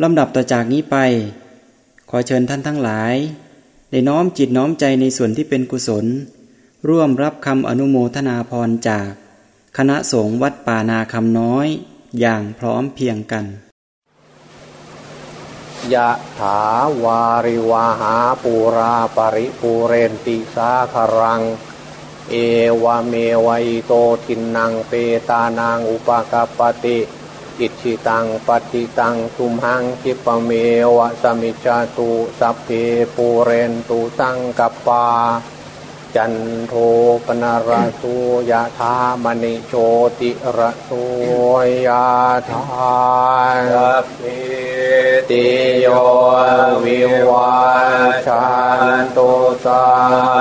ลำดับต่อจากนี้ไป ขอเชิญท่านทั้งหลาย ได้น้อมจิตน้อมใจในส่วนที่เป็นกุศล ร่วมรับคำอนุโมทนาพรจาก คณะสงฆ์วัดป่านาคำน้อย อย่างพร้อมเพียงกันยะถาวาริวาหาปูราปริปูเรนติสาคารัง เอวเมวัยโตทินังเปตานังอุปกาปติ อิชิตังปฏิตังทุมหังคิปเมวะสมิจาตุสัพเพปูเรนตุสังกปา จันโทปนารสุยะธามณิโชติระสุยะธาสัพเพติโยวิวัชันตุสั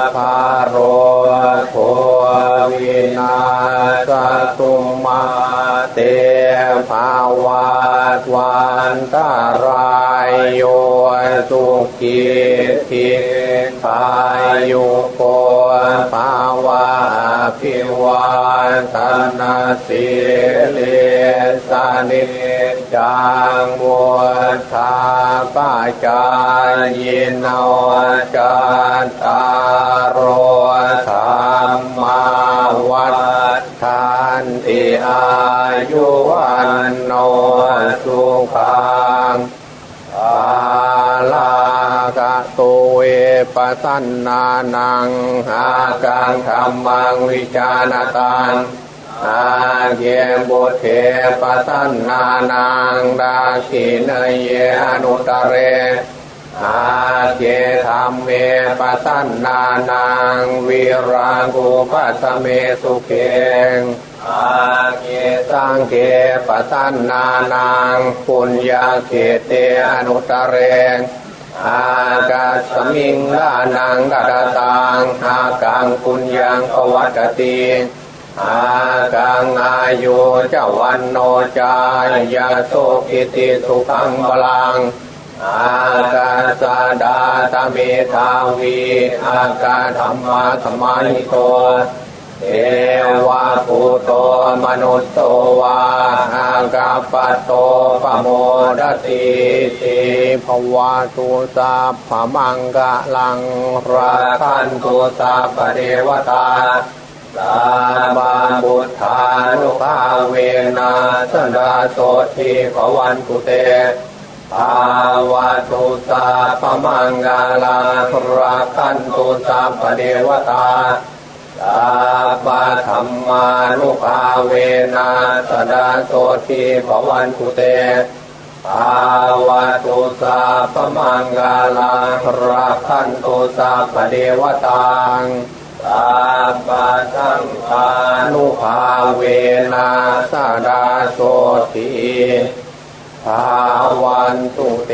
พพะโรโควินาสตุมาเต ภาวะวันตารายโยสุขีทิพายุโกภาวะพิวันตนาสิเลสานิจังมุทาปาจายโนจันตารโรธรรมาวัฏทานติอายุวันสุขังภาลากะตุเวปสันนานังอากังธรรมังวิจารตังอาเกบุเทปสันนานังดาขินเยอนุตเรอาเจธรรมเมปสันนานังวิรังกุปัสเมสุเกงอาเกสังเกปสันนานังปุญญาเขเตอนุตเรง อากาสมิงลานังดัตตังอากังปุญญังปวัตติอากังอายุเจวันโนจายาโสกิติสุขังบาลัง อากาสาดาตเมทาวี อากาธรรมะธรรมานิโตเท วะภูโตมนุสโตวาอากาปโตปโมดติติภวะตุสาภมังกะลังราคันตุสาปเดวตาสาบาบุตธานุภาเวนะสนดาโสทีขวันกุเตภาวะตุสาปมังกาลาราคันตุสาปเดวตา สาปะธรรมานุภาเวนะสดาโสทีภวันตุเตภาวะตุสาปมังกาลาราคันตุสาปเดวตังสาปะสังฆานุภาเวนะสดาโสทีภาวันตุเต